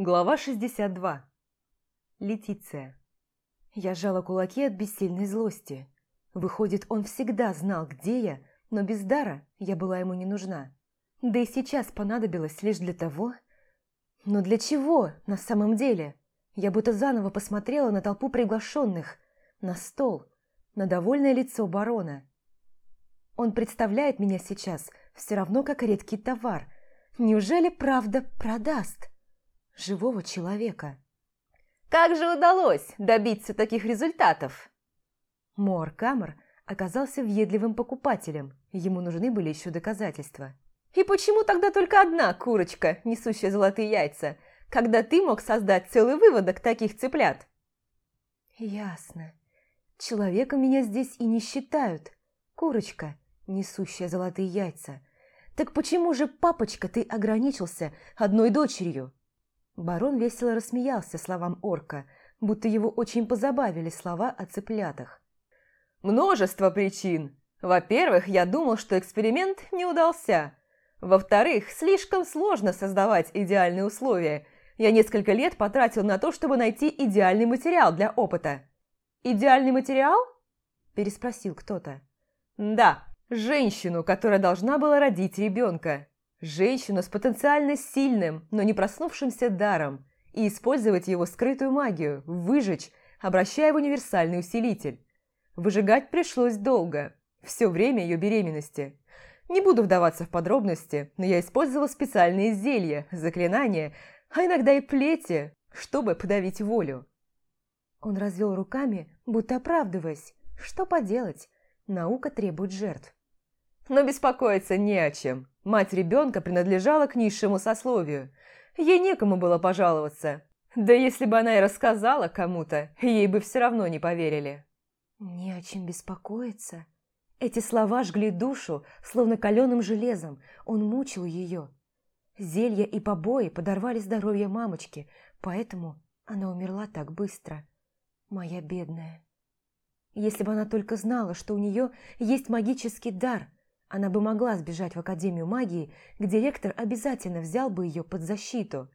Глава 62. Летиция. Я сжала кулаки от бессильной злости. Выходит, он всегда знал, где я, но без дара я была ему не нужна. Да и сейчас понадобилось лишь для того... Но для чего на самом деле? Я будто заново посмотрела на толпу приглашенных, на стол, на довольное лицо барона. Он представляет меня сейчас все равно как редкий товар. Неужели правда продаст? Живого человека. «Как же удалось добиться таких результатов?» Мор Камер оказался въедливым покупателем, ему нужны были еще доказательства. «И почему тогда только одна курочка, несущая золотые яйца, когда ты мог создать целый выводок таких цыплят?» «Ясно. Человеком меня здесь и не считают. Курочка, несущая золотые яйца. Так почему же, папочка, ты ограничился одной дочерью?» Барон весело рассмеялся словам орка, будто его очень позабавили слова о цыплятах. «Множество причин. Во-первых, я думал, что эксперимент не удался. Во-вторых, слишком сложно создавать идеальные условия. Я несколько лет потратил на то, чтобы найти идеальный материал для опыта». «Идеальный материал?» – переспросил кто-то. «Да, женщину, которая должна была родить ребенка. Женщину с потенциально сильным, но не проснувшимся даром, и использовать его скрытую магию, выжечь, обращая в универсальный усилитель. Выжигать пришлось долго, все время ее беременности. Не буду вдаваться в подробности, но я использовала специальные зелья, заклинания, а иногда и плети, чтобы подавить волю. Он развел руками, будто оправдываясь. Что поделать? Наука требует жертв. Но беспокоиться не о чем. Мать ребенка принадлежала к низшему сословию. Ей некому было пожаловаться. Да если бы она и рассказала кому-то, ей бы все равно не поверили. «Не о чем беспокоиться». Эти слова жгли душу, словно каленым железом. Он мучил ее. Зелья и побои подорвали здоровье мамочки, поэтому она умерла так быстро. Моя бедная. Если бы она только знала, что у нее есть магический дар – она бы могла сбежать в Академию магии, где ректор обязательно взял бы ее под защиту.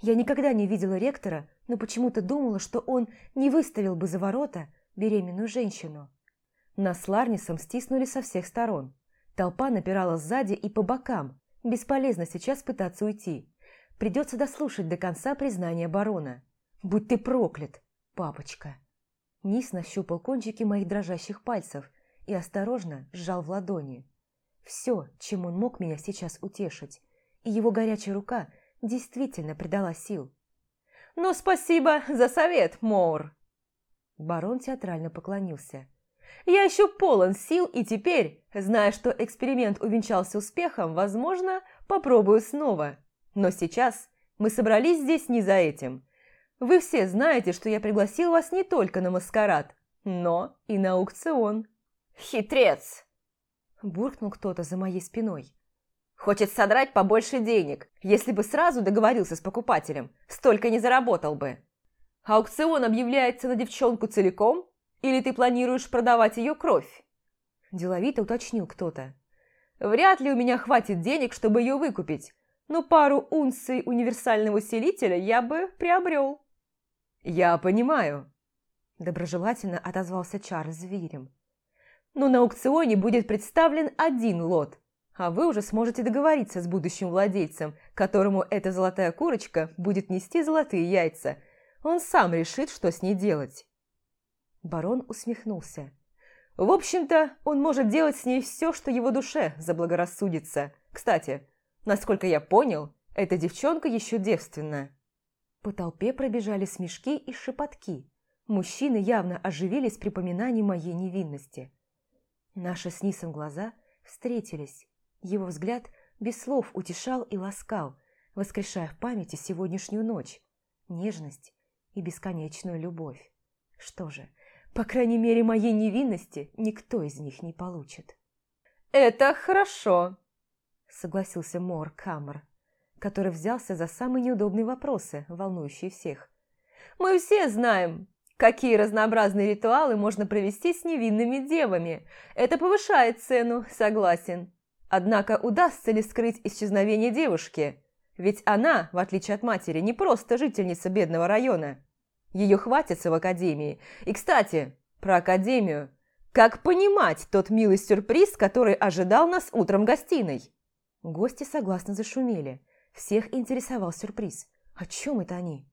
Я никогда не видела ректора, но почему-то думала, что он не выставил бы за ворота беременную женщину. Нас с Ларнисом стиснули со всех сторон. Толпа напирала сзади и по бокам. Бесполезно сейчас пытаться уйти. Придется дослушать до конца признания барона. «Будь ты проклят, папочка!» Низ нащупал кончики моих дрожащих пальцев и осторожно сжал в ладони. Все, чем он мог меня сейчас утешить, и его горячая рука действительно придала сил. «Ну, спасибо за совет, Моур!» Барон театрально поклонился. «Я еще полон сил, и теперь, зная, что эксперимент увенчался успехом, возможно, попробую снова. Но сейчас мы собрались здесь не за этим. Вы все знаете, что я пригласил вас не только на маскарад, но и на аукцион». «Хитрец!» Буркнул кто-то за моей спиной. «Хочет содрать побольше денег. Если бы сразу договорился с покупателем, столько не заработал бы. Аукцион объявляется на девчонку целиком? Или ты планируешь продавать ее кровь?» Деловито уточнил кто-то. «Вряд ли у меня хватит денег, чтобы ее выкупить, но пару унций универсального усилителя я бы приобрел». «Я понимаю», – доброжелательно отозвался Чарльз зверем но на аукционе будет представлен один лот, а вы уже сможете договориться с будущим владельцем, которому эта золотая курочка будет нести золотые яйца. Он сам решит, что с ней делать». Барон усмехнулся. «В общем-то, он может делать с ней все, что его душе заблагорассудится. Кстати, насколько я понял, эта девчонка еще девственна». По толпе пробежали смешки и шепотки. Мужчины явно оживились при поминании моей невинности. Наши с Нисом глаза встретились. Его взгляд без слов утешал и ласкал, воскрешая в памяти сегодняшнюю ночь, нежность и бесконечную любовь. Что же, по крайней мере, моей невинности никто из них не получит. «Это хорошо», — согласился Мор Камер, который взялся за самые неудобные вопросы, волнующие всех. «Мы все знаем, Какие разнообразные ритуалы можно провести с невинными девами? Это повышает цену, согласен. Однако удастся ли скрыть исчезновение девушки? Ведь она, в отличие от матери, не просто жительница бедного района. Ее хватится в академии. И, кстати, про академию. Как понимать тот милый сюрприз, который ожидал нас утром гостиной? Гости согласно зашумели. Всех интересовал сюрприз. О чем это они?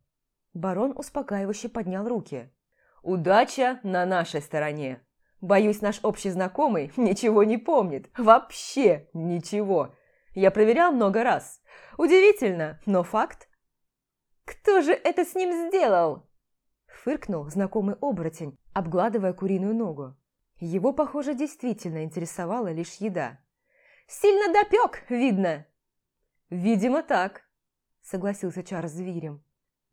Барон успокаивающе поднял руки. «Удача на нашей стороне. Боюсь, наш общий знакомый ничего не помнит. Вообще ничего. Я проверял много раз. Удивительно, но факт. «Кто же это с ним сделал?» Фыркнул знакомый оборотень, обгладывая куриную ногу. Его, похоже, действительно интересовала лишь еда. «Сильно допек, видно!» «Видимо, так», — согласился Чар с зверем.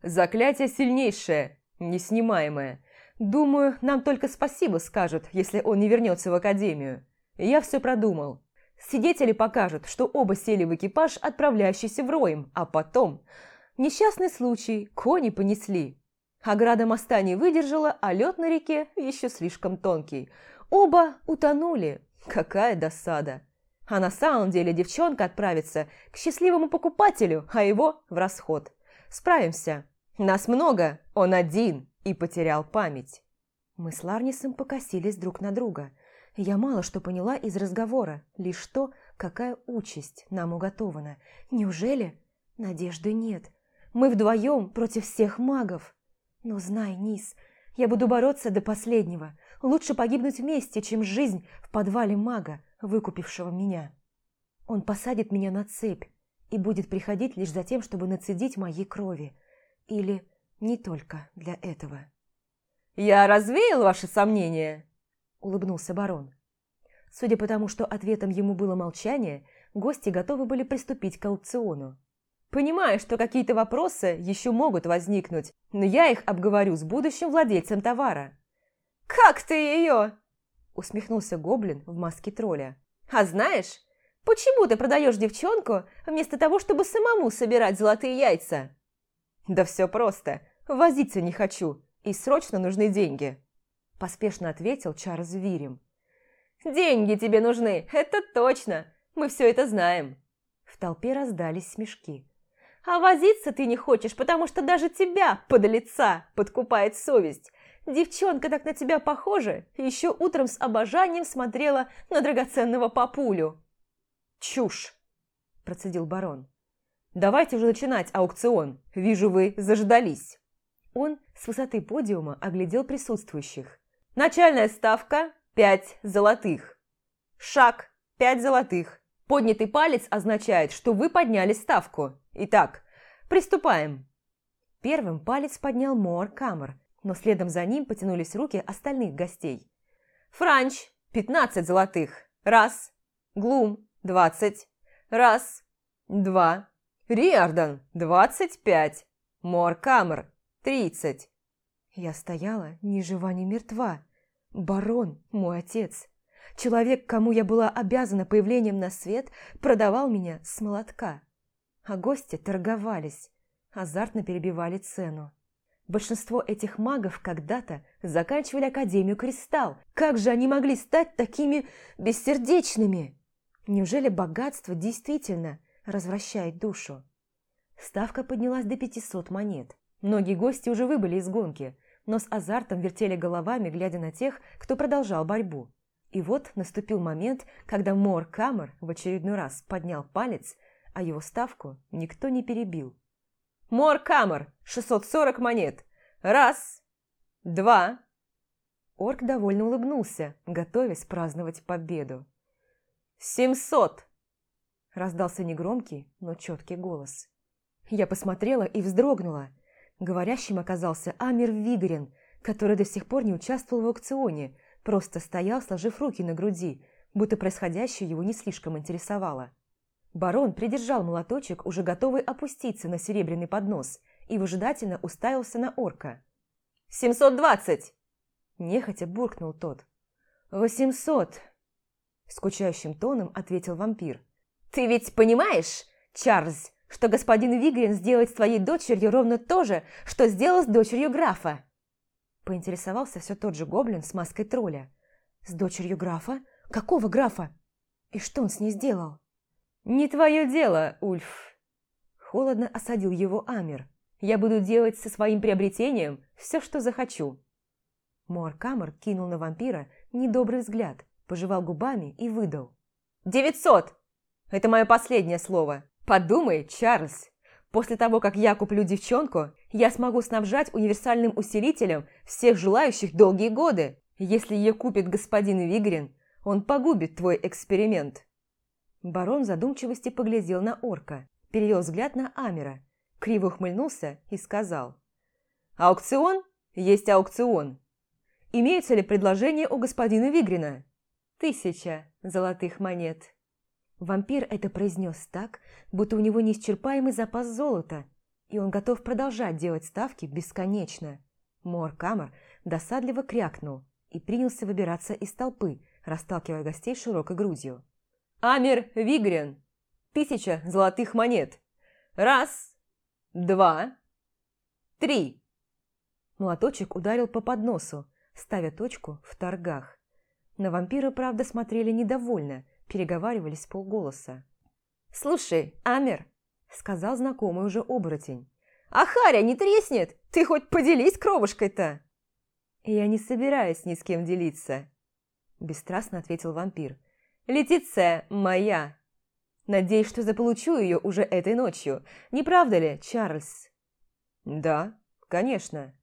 «Заклятие сильнейшее, неснимаемое. Думаю, нам только спасибо скажут, если он не вернется в академию. Я все продумал. Свидетели покажут, что оба сели в экипаж, отправляющийся в Роем, а потом... Несчастный случай, кони понесли. Ограда моста не выдержала, а лед на реке еще слишком тонкий. Оба утонули. Какая досада. А на самом деле девчонка отправится к счастливому покупателю, а его в расход. Справимся. Нас много, он один и потерял память. Мы с Ларнисом покосились друг на друга. Я мало что поняла из разговора, лишь то, какая участь нам уготована. Неужели? Надежды нет. Мы вдвоем против всех магов. Но знай, Низ, я буду бороться до последнего. Лучше погибнуть вместе, чем жизнь в подвале мага, выкупившего меня. Он посадит меня на цепь и будет приходить лишь за тем, чтобы нацедить моей крови. Или не только для этого. «Я развеял ваши сомнения?» – улыбнулся барон. Судя по тому, что ответом ему было молчание, гости готовы были приступить к аукциону. «Понимаю, что какие-то вопросы еще могут возникнуть, но я их обговорю с будущим владельцем товара». «Как ты ее?» – усмехнулся гоблин в маске тролля. «А знаешь, почему ты продаешь девчонку вместо того, чтобы самому собирать золотые яйца?» «Да все просто. Возиться не хочу, и срочно нужны деньги», – поспешно ответил Чарльз Вирем. «Деньги тебе нужны, это точно. Мы все это знаем». В толпе раздались смешки. «А возиться ты не хочешь, потому что даже тебя, подлеца, подкупает совесть. Девчонка так на тебя похожа, еще утром с обожанием смотрела на драгоценного папулю». «Чушь!» – процедил барон. Давайте уже начинать аукцион. Вижу, вы заждались». Он с высоты подиума оглядел присутствующих. «Начальная ставка – пять золотых. Шаг – пять золотых. Поднятый палец означает, что вы подняли ставку. Итак, приступаем». Первым палец поднял Мор Камер, но следом за ним потянулись руки остальных гостей. «Франч – пятнадцать золотых. Раз. Глум – двадцать. Раз. Два. Риордан – двадцать пять. Моркамер – тридцать. Я стояла ни жива, ни мертва. Барон, мой отец. Человек, кому я была обязана появлением на свет, продавал меня с молотка. А гости торговались, азартно перебивали цену. Большинство этих магов когда-то заканчивали Академию Кристалл. Как же они могли стать такими бессердечными? Неужели богатство действительно развращает душу. Ставка поднялась до 500 монет. Многие гости уже выбыли из гонки, но с азартом вертели головами, глядя на тех, кто продолжал борьбу. И вот наступил момент, когда Мор Камер в очередной раз поднял палец, а его ставку никто не перебил. «Мор Камер! 640 монет! Раз! Два!» Орк довольно улыбнулся, готовясь праздновать победу. «Семьсот!» Раздался негромкий, но четкий голос. Я посмотрела и вздрогнула. Говорящим оказался Амир Вигрин, который до сих пор не участвовал в аукционе, просто стоял, сложив руки на груди, будто происходящее его не слишком интересовало. Барон придержал молоточек, уже готовый опуститься на серебряный поднос, и выжидательно уставился на орка. «Семьсот двадцать!» Нехотя буркнул тот. «Восемьсот!» Скучающим тоном ответил вампир. «Ты ведь понимаешь, Чарльз, что господин Вигрин сделает с твоей дочерью ровно то же, что сделал с дочерью графа?» Поинтересовался все тот же гоблин с маской тролля. «С дочерью графа? Какого графа? И что он с ней сделал?» «Не твое дело, Ульф!» Холодно осадил его Амер. «Я буду делать со своим приобретением все, что захочу». Муаркамер кинул на вампира недобрый взгляд, пожевал губами и выдал. «Девятьсот! Это мое последнее слово. Подумай, Чарльз, после того, как я куплю девчонку, я смогу снабжать универсальным усилителем всех желающих долгие годы. Если ее купит господин Вигрин, он погубит твой эксперимент». Барон в задумчивости поглядел на орка, перевел взгляд на Амера, криво ухмыльнулся и сказал. «Аукцион есть аукцион. Имеется ли предложение у господина Вигрина?» «Тысяча золотых монет». Вампир это произнес так, будто у него неисчерпаемый запас золота, и он готов продолжать делать ставки бесконечно. Мор Камер досадливо крякнул и принялся выбираться из толпы, расталкивая гостей широкой грудью. «Амер Вигрен! Тысяча золотых монет! Раз, два, три!» Молоточек ударил по подносу, ставя точку в торгах. На вампира, правда, смотрели недовольно – переговаривались полголоса. «Слушай, Амер!» – сказал знакомый уже оборотень. «А Харя не треснет? Ты хоть поделись кровушкой-то!» «Я не собираюсь ни с кем делиться», – бесстрастно ответил вампир. «Летиция моя! Надеюсь, что заполучу ее уже этой ночью. Не правда ли, Чарльз?» «Да, конечно.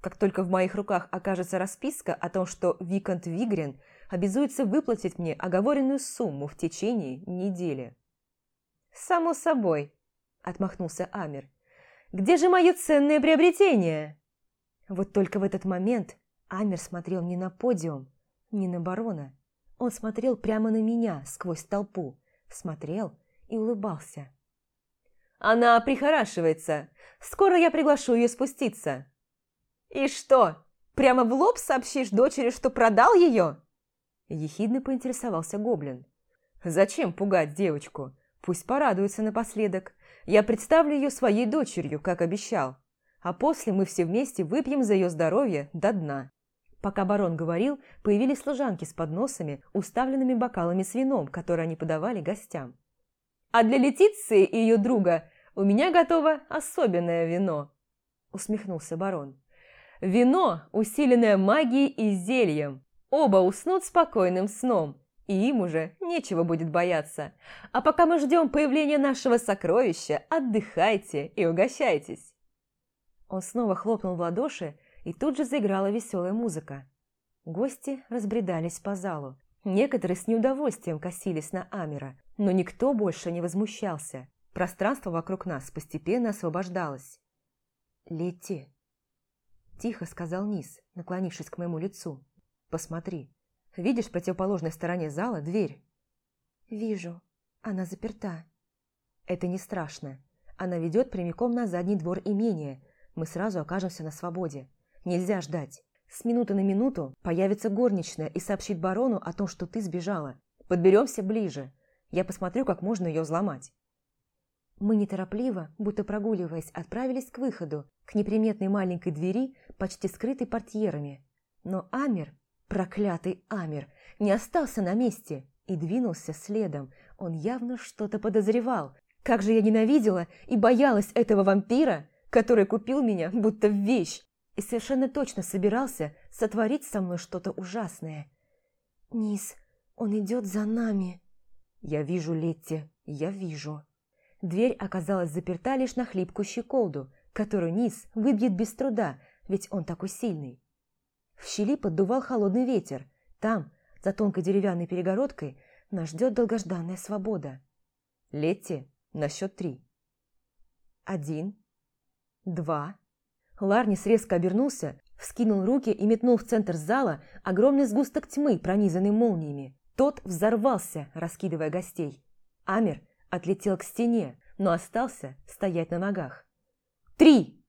Как только в моих руках окажется расписка о том, что Викант Вигрен – обязуется выплатить мне оговоренную сумму в течение недели. «Само собой», – отмахнулся Амер. «Где же мое ценное приобретение?» Вот только в этот момент Амер смотрел не на подиум, не на барона. Он смотрел прямо на меня сквозь толпу, смотрел и улыбался. «Она прихорашивается. Скоро я приглашу ее спуститься». «И что, прямо в лоб сообщишь дочери, что продал ее?» Ехидно поинтересовался гоблин. «Зачем пугать девочку? Пусть порадуется напоследок. Я представлю ее своей дочерью, как обещал. А после мы все вместе выпьем за ее здоровье до дна». Пока барон говорил, появились служанки с подносами, уставленными бокалами с вином, которые они подавали гостям. «А для Летиции и ее друга у меня готово особенное вино», – усмехнулся барон. «Вино, усиленное магией и зельем. Оба уснут спокойным сном, и им уже нечего будет бояться. А пока мы ждем появления нашего сокровища, отдыхайте и угощайтесь. Он снова хлопнул в ладоши, и тут же заиграла веселая музыка. Гости разбредались по залу. Некоторые с неудовольствием косились на Амера, но никто больше не возмущался. Пространство вокруг нас постепенно освобождалось. «Лети!» – тихо сказал Низ, наклонившись к моему лицу. Посмотри. Видишь в противоположной стороне зала дверь? Вижу. Она заперта. Это не страшно. Она ведет прямиком на задний двор имения. Мы сразу окажемся на свободе. Нельзя ждать. С минуты на минуту появится горничная и сообщит барону о том, что ты сбежала. Подберемся ближе. Я посмотрю, как можно ее взломать. Мы неторопливо, будто прогуливаясь, отправились к выходу, к неприметной маленькой двери, почти скрытой портьерами. Но Амер Проклятый Амир не остался на месте и двинулся следом. Он явно что-то подозревал. Как же я ненавидела и боялась этого вампира, который купил меня будто в вещь и совершенно точно собирался сотворить со мной что-то ужасное. «Низ, он идет за нами». «Я вижу, Летти, я вижу». Дверь оказалась заперта лишь на хлипкую щеколду, которую Низ выбьет без труда, ведь он такой сильный. В щели поддувал холодный ветер. Там, за тонкой деревянной перегородкой, нас ждет долгожданная свобода. Летти на счет три. Один. Два. Ларнис резко обернулся, вскинул руки и метнул в центр зала огромный сгусток тьмы, пронизанный молниями. Тот взорвался, раскидывая гостей. Амер отлетел к стене, но остался стоять на ногах. «Три!»